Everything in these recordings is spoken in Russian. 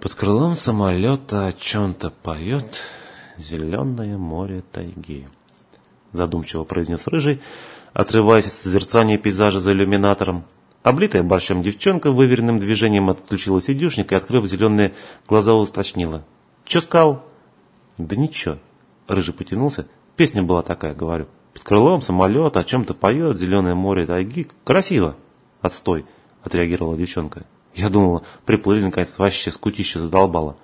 Под крылом самолета о чем-то поет зеленое море тайги. Задумчиво произнес Рыжий, отрываясь от созерцания пейзажа за иллюминатором. Облитая борщом девчонка выверенным движением отключила сидюшник и, открыв зеленые глаза, уточнила. «Че скал?» «Да ничего». Рыжий потянулся. Песня была такая, говорю. «Под крылом самолет о чем-то поет, зеленое море тайги. Красиво!» «Отстой!» — отреагировала девчонка. Я думала, приплыли наконец вообще скутище задолбало.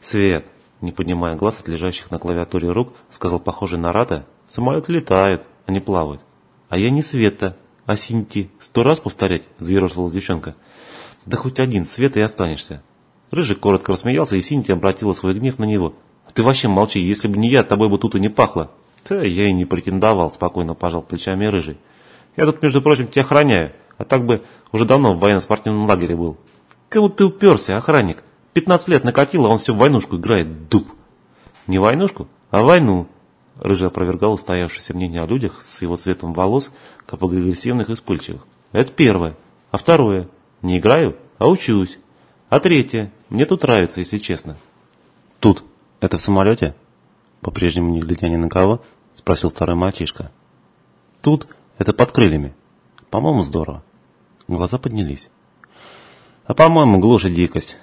Свет, не поднимая глаз от лежащих на клавиатуре рук, сказал похожий на Рада, самолет летает, а не плавает. А я не Света, а Синти. Сто раз повторять, заерошилась девчонка. Да хоть один Свет и останешься. Рыжий коротко рассмеялся, и Синти обратила свой гнев на него. «Ты вообще молчи, если бы не я, тобой бы тут и не пахло». «Да я и не претендовал», — спокойно пожал плечами Рыжий. «Я тут, между прочим, тебя охраняю. А так бы уже давно в военно-спортивном лагере был. Кому ты уперся, охранник? 15 лет накатил, а он все в войнушку играет, дуб. Не войнушку, а войну. Рыжий опровергал устоявшееся мнение о людях с его цветом волос, как агрессивных и вспыльчивых. Это первое. А второе. Не играю, а учусь. А третье. Мне тут нравится, если честно. Тут. Это в самолете? По-прежнему не глядя ни на кого, спросил второй мальчишка. Тут. Это под крыльями. По-моему, здорово. Глаза поднялись. А по-моему, глушь дикость.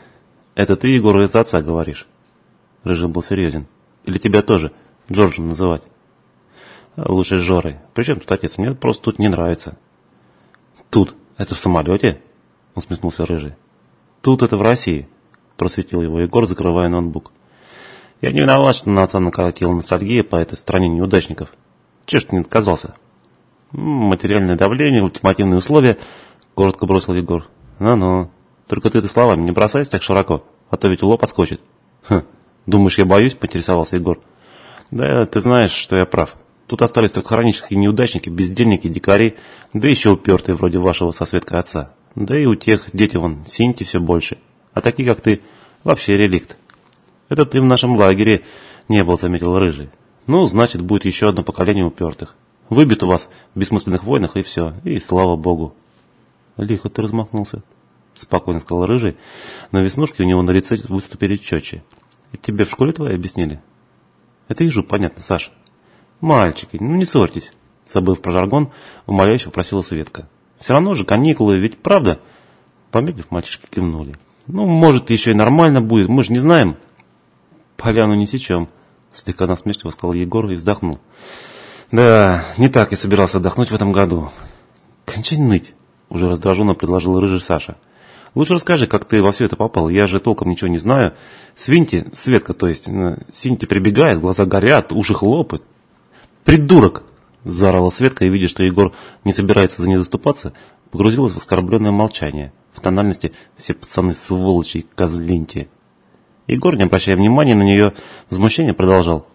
Это ты, Егор, из отца говоришь. Рыжий был серьезен. Или тебя тоже Джорджем называть? Лучше Жорой. Причем тут отец? Мне просто тут не нравится. Тут? Это в самолете? Усмехнулся Рыжий. Тут это в России. Просветил его Егор, закрывая ноутбук. Я не виноват, что на отца накатила ностальгия по этой стране неудачников. Чего ж ты не отказался? Материальное давление, ультимативные условия – Коротко бросил Егор. «Ну-ну, только ты это словами не бросайся так широко, а то ведь лоб отскочит». «Хм, думаешь, я боюсь?» – поинтересовался Егор. «Да, ты знаешь, что я прав. Тут остались только хронические неудачники, бездельники, дикари, да еще упертые вроде вашего со Светкой отца. Да и у тех дети вон, синьте все больше. А такие, как ты, вообще реликт. Это ты в нашем лагере не был, заметил Рыжий. Ну, значит, будет еще одно поколение упертых. Выбит у вас в бессмысленных войнах и все, и слава богу. Лихо ты размахнулся, спокойно сказал Рыжий, но веснушки у него на лице выступили четче. Это тебе в школе твои объяснили? Это ежу, понятно, Саша. Мальчики, ну не ссорьтесь. Забыв про жаргон, умоляюще попросила Светка. Все равно же каникулы, ведь правда? Помедлив, мальчишки кивнули. Ну, может, еще и нормально будет, мы же не знаем. Поляну не сечем, слегка насмешливо сказал Егор и вздохнул. Да, не так я собирался отдохнуть в этом году. Кончай ныть, уже раздраженно предложил рыжий Саша. Лучше расскажи, как ты во все это попал. Я же толком ничего не знаю. Свинти, Светка, то есть, э, Синти прибегает, глаза горят, уши хлопают. Придурок! Заорала Светка и, видя, что Егор не собирается за ней заступаться, погрузилась в оскорбленное молчание. В тональности все пацаны сволочи и козленти. Егор, не обращая внимания на нее, возмущение продолжал.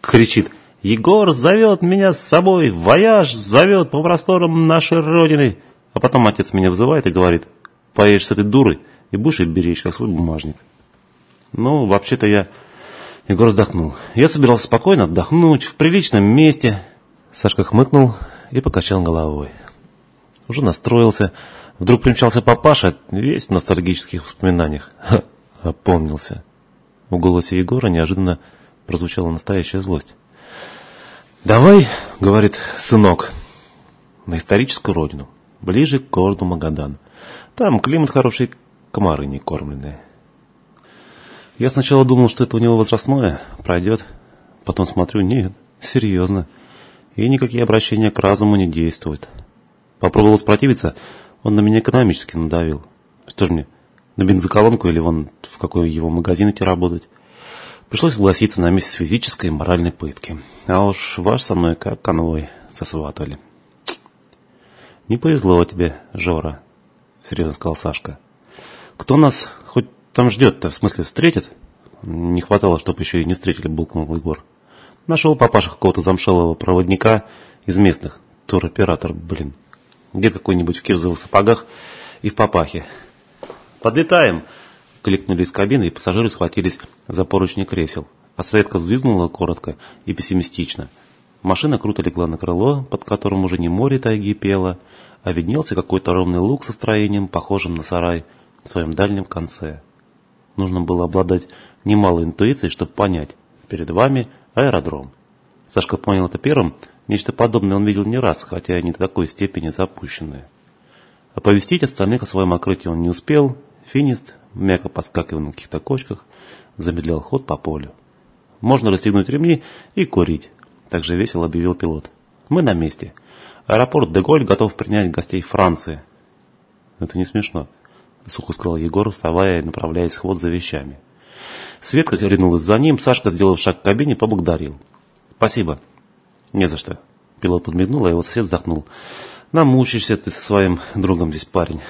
Кричит. «Егор зовет меня с собой, вояж зовет по просторам нашей родины!» Потом отец меня вызывает и говорит, поедешь с этой дурой и будешь ее беречь, как свой бумажник. Ну, вообще-то я... Егор вздохнул. Я собирался спокойно отдохнуть, в приличном месте. Сашка хмыкнул и покачал головой. Уже настроился. Вдруг примчался папаша, весь в ностальгических воспоминаниях. Ха, опомнился. В голосе Егора неожиданно прозвучала настоящая злость. «Давай, — говорит сынок, — на историческую родину ближе к городу Магадан. Там климат хороший, комары не кормленные. Я сначала думал, что это у него возрастное, пройдет. Потом смотрю, нет, серьезно. И никакие обращения к разуму не действуют. Попробовал спротивиться, он на меня экономически надавил. Что же мне, на бензоколонку или вон в какой его магазин идти работать? Пришлось согласиться на месяц физической и моральной пытки. А уж ваш со мной как конвой сосватывали. «Не повезло тебе, Жора», — серьезно сказал Сашка. «Кто нас хоть там ждет-то, в смысле встретит?» «Не хватало, чтобы еще и не встретили», — булкнул Егор. «Нашел папаша какого-то замшелого проводника из местных, туроператор, блин. Где какой-нибудь в кирзовых сапогах и в папахе». «Подлетаем!» — кликнули из кабины, и пассажиры схватились за поручни кресел. А Светка взвизгнула коротко и пессимистично — Машина круто легла на крыло, под которым уже не море тайги пело, а виднелся какой-то ровный луг со строением, похожим на сарай, в своем дальнем конце. Нужно было обладать немалой интуицией, чтобы понять, перед вами аэродром. Сашка понял это первым, нечто подобное он видел не раз, хотя не до такой степени запущенное. Оповестить остальных о своем открытии он не успел, финист, мягко подскакивая на каких-то кочках, замедлял ход по полю. Можно расстегнуть ремни и курить, также весело объявил пилот. Мы на месте. Аэропорт Деголь готов принять гостей Франции. Это не смешно, сухо сказал Егор, вставая и направляясь ход за вещами. Светка ринулась за ним, Сашка, сделав шаг к кабине, поблагодарил. «Спасибо». «Не за что». Пилот подмигнул, а его сосед вздохнул. «Намучишься ты со своим другом здесь, парень».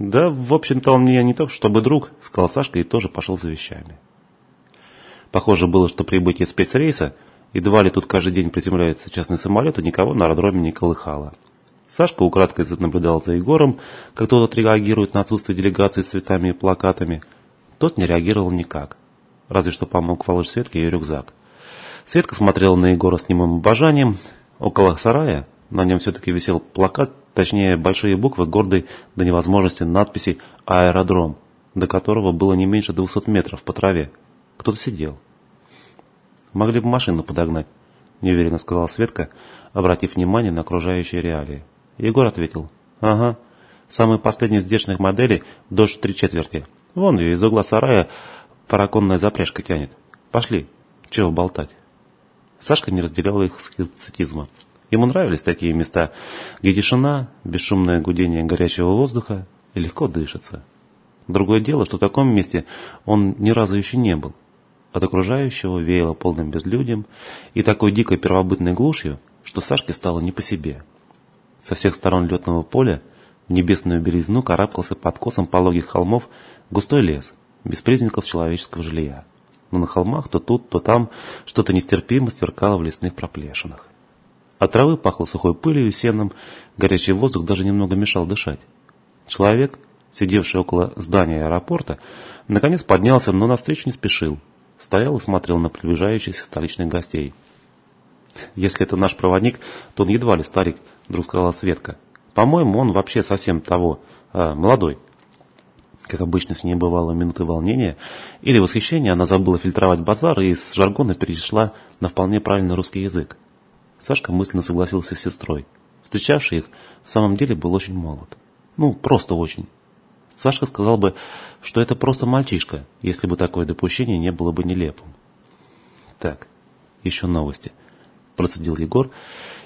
«Да, в общем-то, он мне не то чтобы друг», — сказал Сашка и тоже пошел за вещами. Похоже было, что прибытие спецрейса, едва ли тут каждый день приземляется частный самолет, и никого на аэродроме не колыхало. Сашка украдкой наблюдал за Егором, как тот отреагирует на отсутствие делегации с цветами и плакатами. Тот не реагировал никак. Разве что помог Фалыш Светке ее рюкзак. Светка смотрела на Егора с немым обожанием. Около сарая на нем все-таки висел плакат, точнее большие буквы гордой до невозможности надписи «Аэродром», до которого было не меньше 200 метров по траве. Кто-то сидел. Могли бы машину подогнать, неуверенно сказала Светка, обратив внимание на окружающие реалии. Егор ответил. Ага, самые последние здешних моделей дождь три четверти. Вон ее из угла сарая параконная запряжка тянет. Пошли, чего болтать. Сашка не разделял их скептицизма. Ему нравились такие места, где тишина, бесшумное гудение горячего воздуха и легко дышится. Другое дело, что в таком месте он ни разу еще не был. От окружающего веяло полным безлюдьем и такой дикой первобытной глушью, что Сашке стало не по себе. Со всех сторон летного поля в небесную белизну карабкался под косом пологих холмов густой лес, без признаков человеческого жилья. Но на холмах то тут, то там что-то нестерпимо сверкало в лесных проплешинах. От травы пахло сухой пылью и сеном, горячий воздух даже немного мешал дышать. Человек, сидевший около здания аэропорта, наконец поднялся, но навстречу не спешил. Стоял и смотрел на приближающихся столичных гостей. «Если это наш проводник, то он едва ли старик», — вдруг сказала Светка. «По-моему, он вообще совсем того, э, молодой». Как обычно, с ней бывало минуты волнения или восхищения, она забыла фильтровать базар и с жаргона перешла на вполне правильный русский язык. Сашка мысленно согласился с сестрой. Встречавший их в самом деле был очень молод. Ну, просто очень. Сашка сказал бы, что это просто мальчишка, если бы такое допущение не было бы нелепым. Так, еще новости. Процедил Егор,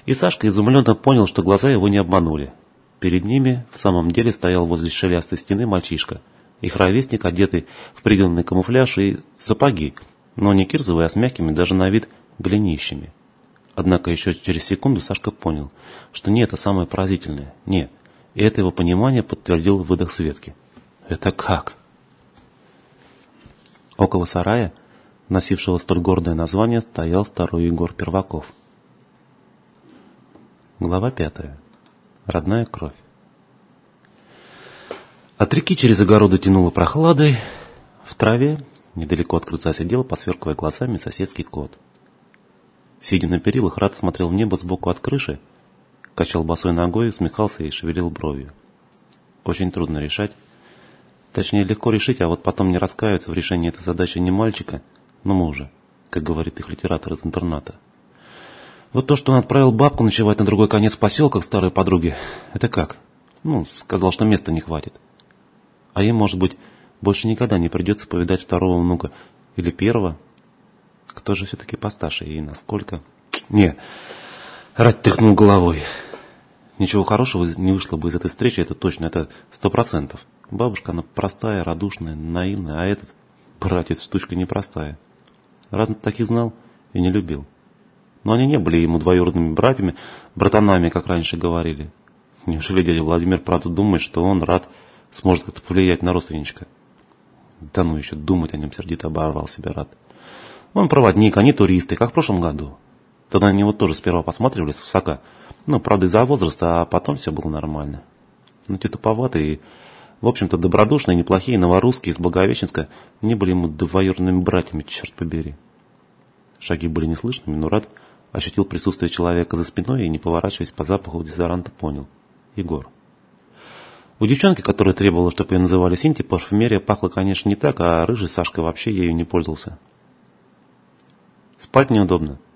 и Сашка изумленно понял, что глаза его не обманули. Перед ними в самом деле стоял возле шелястой стены мальчишка. Их ровесник, одетый в пригнанный камуфляж и сапоги, но не кирзовые, а с мягкими даже на вид голенищами. Однако еще через секунду Сашка понял, что не это самое поразительное. Нет. И это его понимание подтвердил выдох Светки. «Это как?» Около сарая, носившего столь гордое название, стоял второй Егор Перваков. Глава пятая. Родная кровь. От реки через огороды тянуло прохладой. В траве, недалеко от крыльца, сидел, посверкивая глазами, соседский кот. Сидя на перилах, Рад смотрел в небо сбоку от крыши, качал босой ногой, усмехался и шевелил бровью. Очень трудно решать. Точнее, легко решить, а вот потом не раскаяться в решении этой задачи не мальчика, но мужа, как говорит их литератор из интерната. Вот то, что он отправил бабку ночевать на другой конец поселка к старой подруге, это как? Ну, сказал, что места не хватит. А им, может быть, больше никогда не придется повидать второго внука или первого. Кто же все-таки постарше и насколько? Не, Рать тряхнул головой. Ничего хорошего не вышло бы из этой встречи, это точно, это сто процентов. Бабушка, она простая, радушная, наивная, а этот братец штучка непростая. Раз таких знал и не любил. Но они не были ему двоюродными братьями, братанами, как раньше говорили. Неужели дядя Владимир правда думает, что он рад сможет как-то повлиять на родственничка? Да ну еще думать о нем сердито оборвал себя рад. Он проводник, они туристы, как в прошлом году. Тогда на него тоже сперва посматривали с высока. Ну, правда, из-за возраста, а потом все было нормально. Но те туповатые в общем-то, добродушные, неплохие новорусские из Благовещенска не были ему двоюродными братьями, черт побери. Шаги были неслышными, но рад Ощутил присутствие человека за спиной и, не поворачиваясь по запаху дезодоранта, понял. Егор. У девчонки, которая требовала, чтобы ее называли Синти, парфюмерия пахла, конечно, не так, а рыжий Сашка вообще ею не пользовался. «Спать неудобно?» —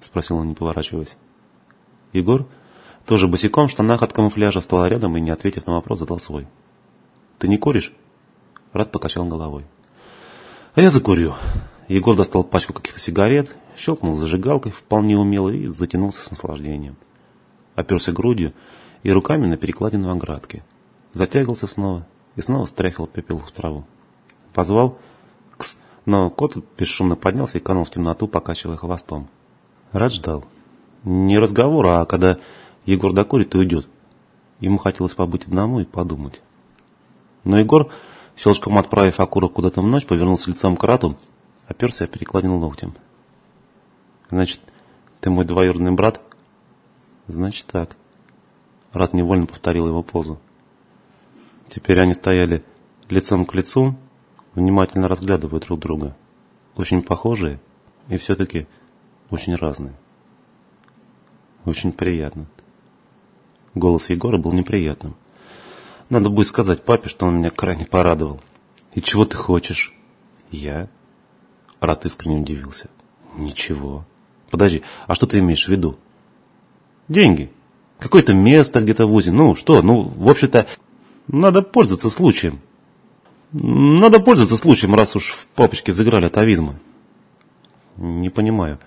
спросил он, не поворачиваясь. Егор, тоже босиком в штанах от камуфляжа, встал рядом и, не ответив на вопрос, задал свой. «Ты не куришь?» Рад покачал головой. «А я закурю». Егор достал пачку каких-то сигарет, щелкнул зажигалкой вполне умело и затянулся с наслаждением. Оперся грудью и руками на перекладину оградки. Затягивался снова и снова стряхивал пепел в траву. Позвал «Кс!», но кот бесшумно поднялся и канул в темноту, покачивая хвостом. Рад ждал. Не разговор, а когда Егор докурит и уйдет. Ему хотелось побыть одному и подумать. Но Егор, щелчком отправив окурок куда-то в ночь, повернулся лицом к Рату, оперся и перекладинул локтем. «Значит, ты мой двоюродный брат?» «Значит так». Рат невольно повторил его позу. Теперь они стояли лицом к лицу, внимательно разглядывая друг друга. Очень похожие и все-таки очень разные. Очень приятно. Голос Егора был неприятным. Надо будет сказать папе, что он меня крайне порадовал. И чего ты хочешь? Я? Рат искренне удивился. Ничего. Подожди, а что ты имеешь в виду? Деньги. Какое-то место где-то в УЗИ. Ну, что? Ну, в общем-то, надо пользоваться случаем. Надо пользоваться случаем, раз уж в папочке заиграли атовизмы. Не понимаю.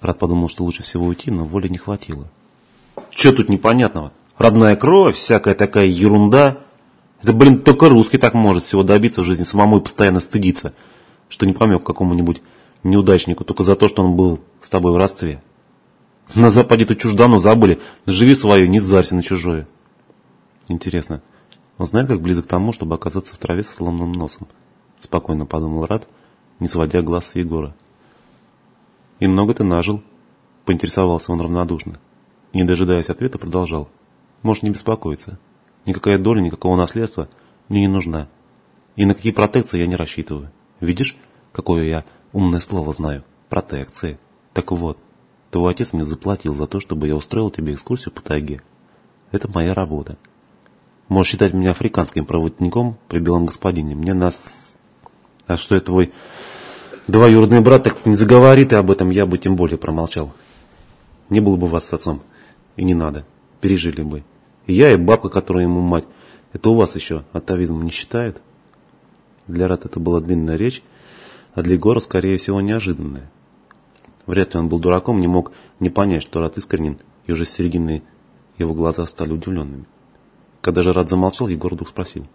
Рад подумал, что лучше всего уйти, но воли не хватило. Че тут непонятного? Родная кровь, всякая такая ерунда. Это, блин, только русский так может всего добиться в жизни самому и постоянно стыдиться, что не помог какому-нибудь неудачнику только за то, что он был с тобой в родстве. На Западе эту чуждану забыли. Живи свое, не зарься на чужое. Интересно, он знает, как близок к тому, чтобы оказаться в траве со сломанным носом? Спокойно подумал Рад, не сводя глаз с Егора. «И много ты нажил?» – поинтересовался он равнодушно. Не дожидаясь ответа, продолжал. «Можешь не беспокоиться. Никакая доля, никакого наследства мне не нужна. И на какие протекции я не рассчитываю. Видишь, какое я умное слово знаю? Протекции. Так вот, твой отец мне заплатил за то, чтобы я устроил тебе экскурсию по тайге. Это моя работа. Можешь считать меня африканским проводником при белом господине. Мне нас... А что я твой двоюродный брат так не заговорит, и об этом я бы тем более промолчал. Не было бы вас с отцом. И не надо. Пережили бы. И я, и бабка, которая ему мать. Это у вас еще атовизм не считают? Для Рат это была длинная речь, а для Егора, скорее всего, неожиданная. Вряд ли он был дураком, не мог не понять, что Рат искренен, и уже с середины его глаза стали удивленными. Когда же Рад замолчал, Егор вдруг спросил.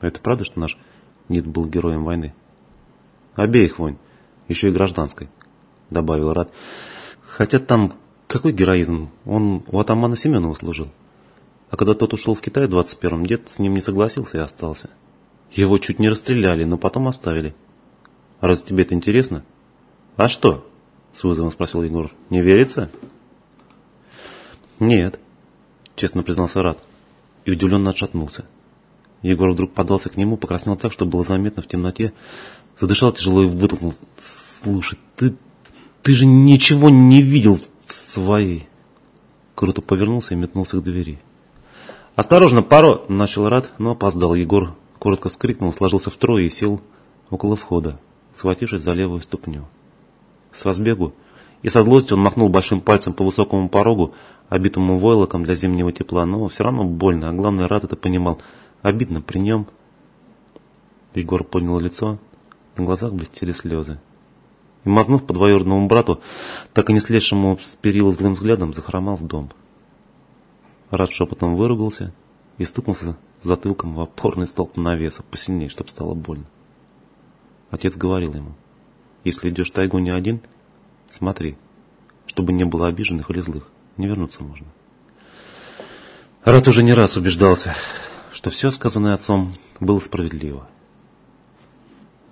«А это правда, что наш Нид был героем войны?» Обеих войн, еще и гражданской, добавил Рад. Хотя там какой героизм? Он у атамана Семенова служил. А когда тот ушел в Китай в 21-м, дед с ним не согласился и остался. Его чуть не расстреляли, но потом оставили. Раз тебе это интересно? А что? С вызовом спросил Егор. Не верится? Нет, честно признался Рад и удивленно отшатнулся. Егор вдруг подался к нему, покраснел так, что было заметно в темноте, Задышал тяжело и вытолкнул. Слушай, ты, ты же ничего не видел в своей. Круто повернулся и метнулся к двери. «Осторожно, паро!» – начал Рад, но опоздал. Егор коротко скрикнул, сложился втрое и сел около входа, схватившись за левую ступню. С разбегу и со злостью он махнул большим пальцем по высокому порогу, обитому войлоком для зимнего тепла, но все равно больно, а главное, Рад это понимал. Обидно при нем. Егор поднял лицо, на глазах блестели слезы. И, мазнув по двоюродному брату, так и не слезшему с перила злым взглядом, захромал в дом. Рад шепотом выругался и стукнулся затылком в опорный столб навеса, посильнее, чтобы стало больно. Отец говорил ему, если идешь в тайгу не один, смотри, чтобы не было обиженных или злых, не вернуться можно. Рад уже не раз убеждался, что все сказанное отцом было справедливо.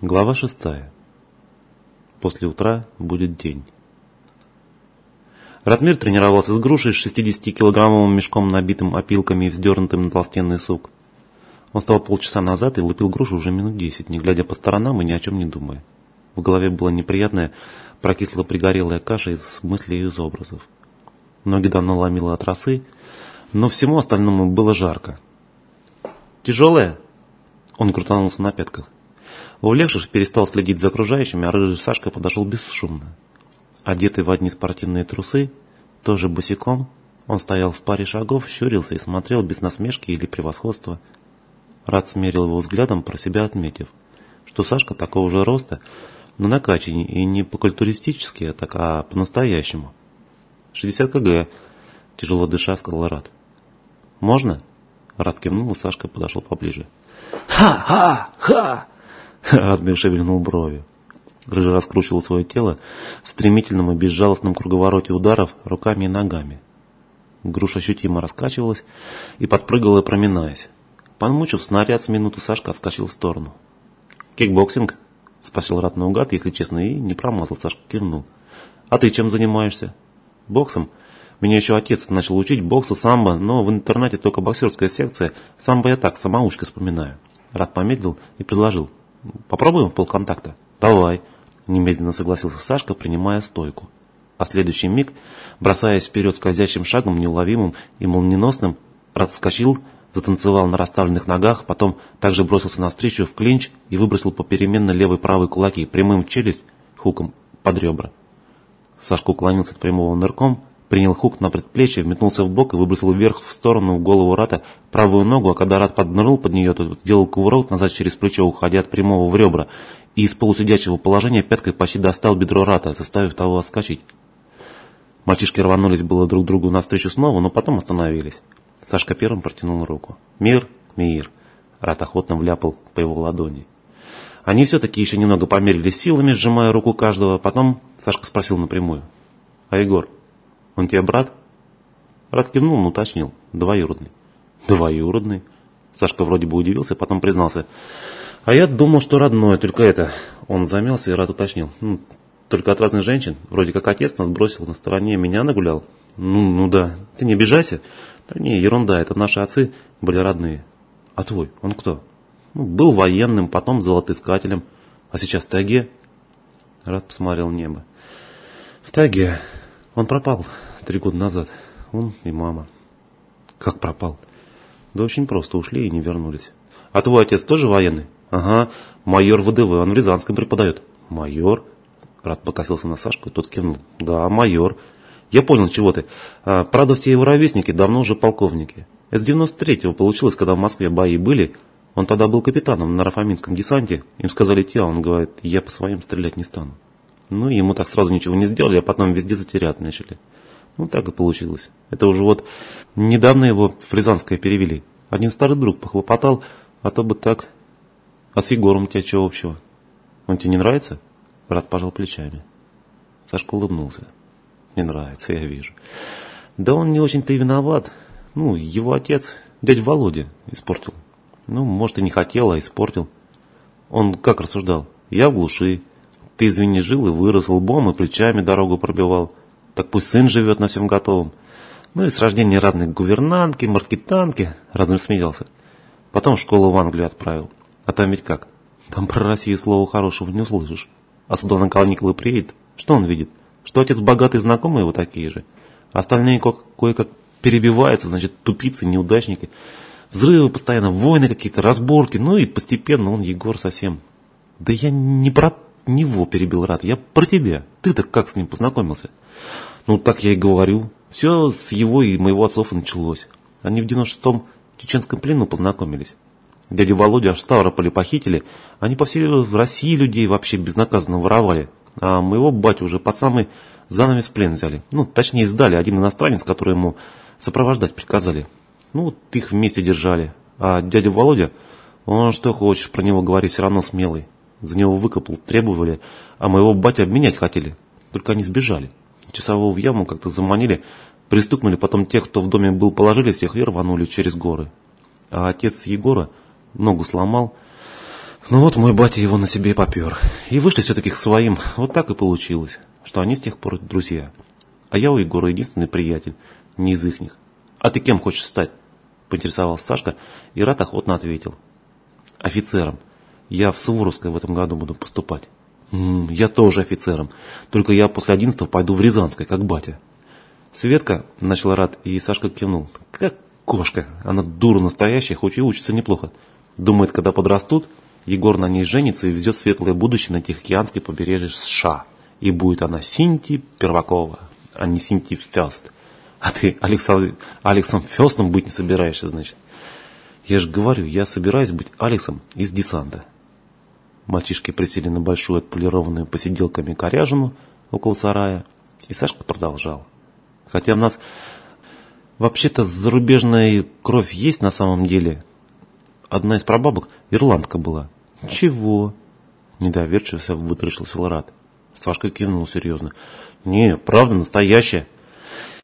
Глава шестая. После утра будет день. Ратмир тренировался с грушей с 60-килограммовым мешком, набитым опилками и вздернутым на толстенный сук. Он стал полчаса назад и лупил грушу уже минут десять, не глядя по сторонам и ни о чем не думая. В голове была неприятная, прокисло-пригорелая каша из мыслей и из образов. Ноги давно ломило от росы, но всему остальному было жарко. Тяжелая?» Он крутанулся на пятках. Увлекшись, перестал следить за окружающими, а рыжий Сашка подошел бесшумно. Одетый в одни спортивные трусы, тоже босиком, он стоял в паре шагов, щурился и смотрел без насмешки или превосходства. Рад смерил его взглядом, про себя отметив, что Сашка такого же роста, но накачаннее и не по-культуристически, а а по-настоящему. «Шестьдесят кг», — тяжело дыша, сказал Рад. «Можно?» Рад кивнул, Сашка подошел поближе. «Ха-ха-ха!» Рат шевельнул бровью. Рыжий раскручивал свое тело в стремительном и безжалостном круговороте ударов руками и ногами. Груша ощутимо раскачивалась и подпрыгивала, проминаясь. Помучив снаряд с минуту, Сашка отскочил в сторону. «Кикбоксинг?» – спросил Рат наугад, если честно, и не промазал, Сашка кивнул. «А ты чем занимаешься?» «Боксом. Меня еще отец начал учить боксу, самбо, но в интернате только боксерская секция. Самбо я так, самоучка вспоминаю». Рат помедлил и предложил. «Попробуем в полконтакта?» «Давай», – немедленно согласился Сашка, принимая стойку. А в следующий миг, бросаясь вперед скользящим шагом, неуловимым и молниеносным, Рат вскочил, затанцевал на расставленных ногах, потом также бросился навстречу в клинч и выбросил попеременно левый правый кулаки прямым в челюсть, хуком под ребра. Сашка уклонился от прямого нырком, принял хук на предплечье, вметнулся в бок и выбросил вверх в сторону в голову Рата правую ногу, а когда Рат поднырнул под нее, то сделал кувырок назад через плечо, уходя от прямого в ребра, и из полусидячего положения пяткой почти достал бедро Рата, заставив того отскочить. Мальчишки рванулись было друг другу навстречу снова, но потом остановились. Сашка первым протянул руку. «Мир, мир!» Рат охотно вляпал по его ладони. Они все-таки еще немного померились силами, сжимая руку каждого. Потом Сашка спросил напрямую. «А Егор, он тебе брат?» Рат кивнул, но уточнил. «Двоюродный». «Двоюродный?» Сашка вроде бы удивился, потом признался. «А я думал, что родной, только это...» Он замялся и Рад уточнил. «Ну, только от разных женщин. Вроде как отец нас бросил на стороне, меня нагулял». «Ну, ну да. Ты не обижайся. Да не, ерунда, это наши отцы были родные. А твой, он кто? Ну, был военным, потом золотоискателем. А сейчас в тайге? Рад посмотрел небо. В тайге. Он пропал три года назад. Он и мама. Как пропал? Да очень просто, ушли и не вернулись. А твой отец тоже военный? Ага, майор ВДВ, он в Рязанском преподает. Майор? Рад покосился на Сашку, тот кивнул. Да, майор. Я понял, чего ты. А, правда, все его ровесники давно уже полковники. с 93-го получилось, когда в Москве бои были. Он тогда был капитаном на Рафаминском десанте. Им сказали те, а он говорит, я по своим стрелять не стану. Ну, ему так сразу ничего не сделали, а потом везде затерять начали. Ну, так и получилось. Это уже вот недавно его в Рязанское перевели. Один старый друг похлопотал, а то бы так. А с Егором у тебя чего общего? Он тебе не нравится? Брат пожал плечами. Сашка улыбнулся. Не нравится, я вижу. Да он не очень-то и виноват. Ну, его отец, дядя Володя, испортил. Ну, может, и не хотел, а испортил. Он как рассуждал? Я в глуши. Ты, извини, жил и вырос лбом и плечами дорогу пробивал. Так пусть сын живет на всем готовом. Ну и с рождения разных гувернантки, маркетанки. Разве смеялся? Потом в школу в Англию отправил. А там ведь как? Там про Россию слова хорошего не услышишь. А сюда на каникулы приедет. Что он видит? что отец богатый, знакомые его такие же. Остальные кое-как перебиваются, значит, тупицы, неудачники. Взрывы постоянно, войны какие-то, разборки. Ну и постепенно он, Егор, совсем... Да я не про него перебил Рад, я про тебя. Ты-то как с ним познакомился? Ну, так я и говорю. Все с его и моего отцов и началось. Они в 96-м в чеченском плену познакомились. Дядю Володю аж в Ставрополе похитили. Они по всей России людей вообще безнаказанно воровали а моего батю уже под самый занавес в плен взяли. Ну, точнее, сдали один иностранец, который ему сопровождать приказали. Ну, вот их вместе держали. А дядя Володя, он что хочешь про него говорить, все равно смелый. За него выкопал, требовали, а моего батя обменять хотели. Только они сбежали. Часового в яму как-то заманили, пристукнули, потом тех, кто в доме был, положили всех и рванули через горы. А отец Егора ногу сломал, ну вот мой батя его на себе попер. И вышли все-таки к своим. Вот так и получилось, что они с тех пор друзья. А я у Егора единственный приятель, не из ихних. А ты кем хочешь стать? Поинтересовался Сашка, и Рат охотно ответил. Офицером. Я в Суворовское в этом году буду поступать. Я тоже офицером. Только я после одиннадцатого пойду в Рязанское, как батя. Светка, начал Рат, и Сашка кивнул. Как кошка. Она дура настоящая, хоть и учится неплохо. Думает, когда подрастут, Егор на ней женится и везет светлое будущее на Тихоокеанское побережье США. И будет она Синти Первакова, а не Синти Фест. А ты Александр, Алексом Фестом быть не собираешься, значит. Я же говорю, я собираюсь быть Алексом из десанта. Мальчишки присели на большую отполированную посиделками коряжину около сарая, и Сашка продолжал. Хотя у нас вообще-то зарубежная кровь есть на самом деле. Одна из прабабок ирландка была. Чего? Недоверчиво вытаращился Ларат. Сашка кивнул серьезно. Не, правда настоящая.